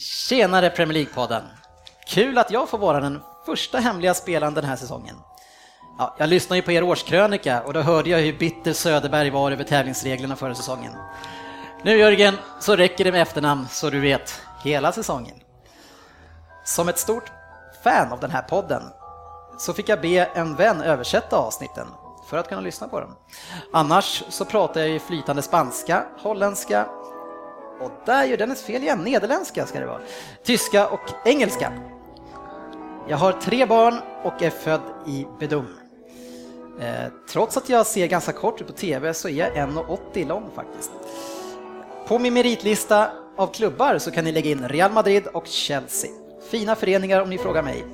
Tjenare Premier League-podden! Kul att jag får vara den första hemliga spelaren den här säsongen. Ja, jag lyssnade ju på er årskrönika och då hörde jag hur bitter Söderberg var över tävlingsreglerna förra säsongen. Nu Jörgen, så räcker det med efternamn så du vet, hela säsongen. Som ett stort fan av den här podden så fick jag be en vän översätta avsnitten för att kunna lyssna på dem. Annars så pratar jag ju flytande spanska, holländska och där gör Dennis fel igen, nederländska ska det vara, tyska och engelska. Jag har tre barn och är född i Bedum. Eh, trots att jag ser ganska kort ut på TV så är jag 1,80 lång faktiskt. På min meritlista av klubbar så kan ni lägga in Real Madrid och Chelsea. Fina föreningar om ni frågar mig.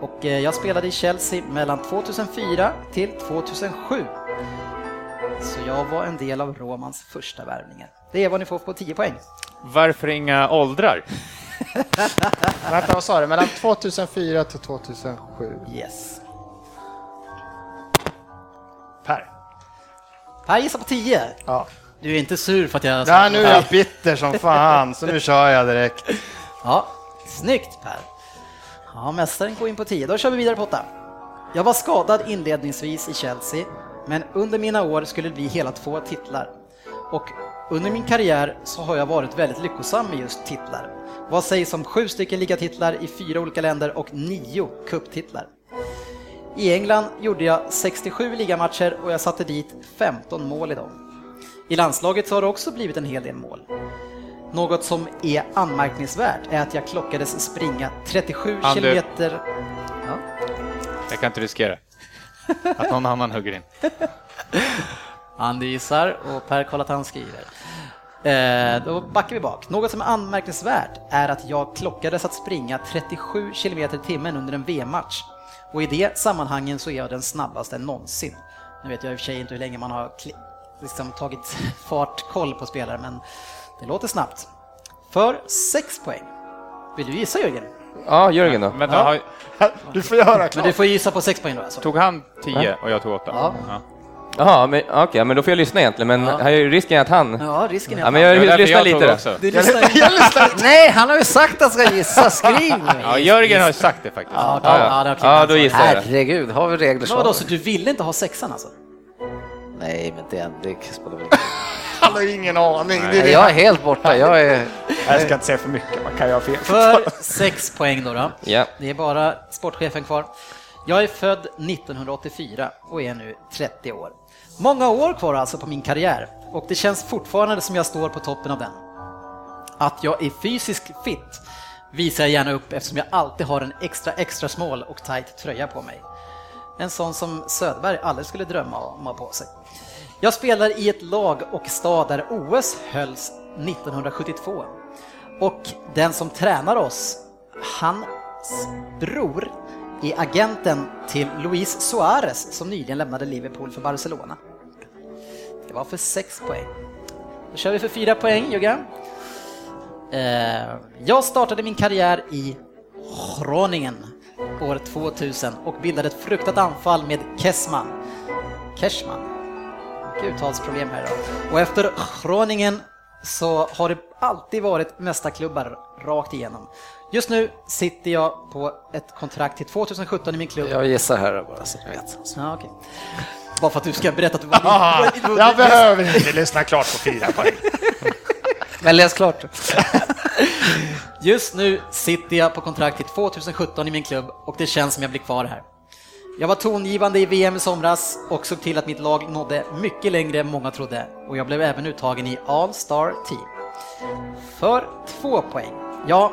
Och eh, jag spelade i Chelsea mellan 2004 till 2007. Så jag var en del av Romans första värvningar. Det är vad ni får på 10 poäng. Varför inga åldrar? Vänta, vad sa du? Mellan 2004 till 2007? Yes. Per? Per gissar på 10. Ja. Du är inte sur för att jag... ja, nu är jag bitter som fan, så nu kör jag direkt. Ja, snyggt Per. Ja, mästaren går in på 10. Då kör vi vidare på 8. Jag var skadad inledningsvis i Chelsea, men under mina år skulle det bli hela två titlar. Och under min karriär så har jag varit väldigt lyckosam med just titlar. Vad sägs om sju stycken ligatitlar i fyra olika länder och nio kupptitlar? I England gjorde jag 67 ligamatcher och jag satte dit 15 mål i dem. I landslaget så har det också blivit en hel del mål. Något som är anmärkningsvärt är att jag klockades springa 37 Ander. kilometer... Ja. Jag kan inte riskera att någon annan hugger in. Andy gissar och Per kollar att han skriver. Eh, då backar vi bak. Något som är anmärkningsvärt är att jag klockades att springa 37 km i timmen under en VM-match. Och i det sammanhangen så är jag den snabbaste någonsin. Nu vet jag i och för sig inte hur länge man har liksom tagit fartkoll på spelare, men det låter snabbt. För 6 poäng. Vill du gissa Jörgen? Ja, Jörgen då? Vänta, har, Du får göra Men klart. du får gissa på 6 poäng då alltså. tog han 10 och jag tog 8? Ja. Jaha, men okej, men då får jag lyssna egentligen, men Ja. här är ju risken att han... Ja, risken är Ja, att men Det var jag därför lyssnar jag lite då. också. Du lyssnar Nej, han har ju sagt att han ska gissa. Skriv. Ja, Jörgen har sagt det faktiskt. Ja, Ja, ja. ja. Ja, då gissar jag. Herregud, har vi regler Men så? vadå, så du ville inte ha sexan alltså? Nej, men det, det spelar väl ingen Han har ingen aning. Det är roll. det. Jag är helt borta. Jag är... Jag ska inte säga för mycket, man kan ju ha fel. För sex poäng då, då. Ja. Det är bara sportchefen kvar. Jag är född 1984 och är nu 30 år. Många år kvar alltså på min karriär och det känns fortfarande som jag står på toppen av den. Att jag är fysiskt fit visar jag gärna upp eftersom jag alltid har en extra extra smal och tight tröja på mig. En sån som Söderberg aldrig skulle drömma om att ha på sig. Jag spelar i ett lag och stad där OS hölls 1972. Och den som tränar oss, hans bror, är agenten till Luis Suarez som nyligen lämnade Liverpool för Barcelona. Det var för 6 poäng. Då kör vi för 4 poäng, Jugge. Eh, jag startade min karriär i Groningen år 2000 och bildade ett fruktat anfall med Kessman. Cashman. Mycket uttalsproblem här idag. Och efter Groningen så har det alltid varit mästarklubbar rakt igenom. Just nu sitter jag på ett kontrakt till 2017 i min klubb. Jag gissar här bara så ni vet. Ja, okej. Bara för att du ska berätta att du var Ah, jag behöver inte lyssna klart på fyra poäng. Men läs klart. Just nu sitter jag på kontrakt till 2017 i min klubb och det känns som jag blir kvar här. Jag var tongivande i VM i somras och såg till att mitt lag nådde mycket längre än många trodde och jag blev även uttagen i All-Star Team. För två poäng. Ja,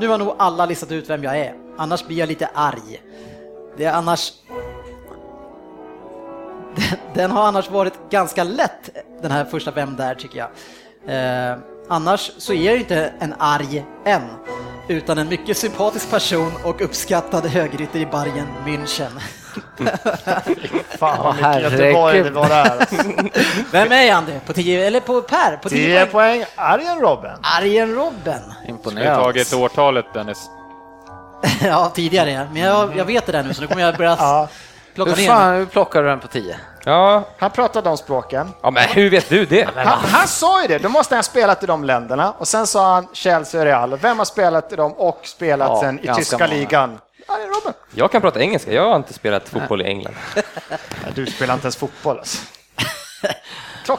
nu har nog alla listat ut vem jag är, annars blir jag lite arg. Det är annars... Den- har annars varit ganska lätt, den här första Vem där tycker jag. Eh, annars så är jag ju inte en arg än, utan en mycket sympatisk person och uppskattad högrytter i Bayern München. Fan vad mycket Göteborg det var där. Alltså. Vem är jag? På 10 eller på Per? På 10 10 poäng. poäng, Arjen Robben. Arjen Robben. Du har Imponerande. tagit årtalet Dennis. ja, tidigare, men jag, jag vet det där nu så nu kommer jag börja Ja. plocka Hur ner. fan hur plockar du den på 10? Ja, Han pratade de språken. ja men hur vet du det? Han, han sa ju det, då måste han ha spelat i de länderna. Och sen sa han Chelsea och Real. Vem har spelat i dem och spelat Ja, sen i tyska många. ligan? Ja, det är Robin. Jag kan prata engelska, jag har inte spelat fotboll i England. Du spelar inte ens fotboll alltså.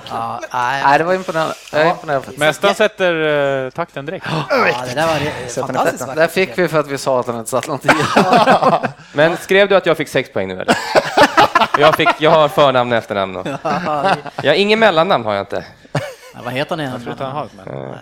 Ja, nej, det var imponerande. Faktiskt. Mästaren sätter uh, takten direkt. ja, det där var det- fantastiskt. Det där fick vi för att vi sa att han inte satt någonting. Men skrev du att jag fick sex poäng nu eller? Jag, fick, jag har förnamn och efternamn. Och. Jag har ingen mellannamn har jag inte. Ja, vad heter igen? Jag tror inte han har ett men.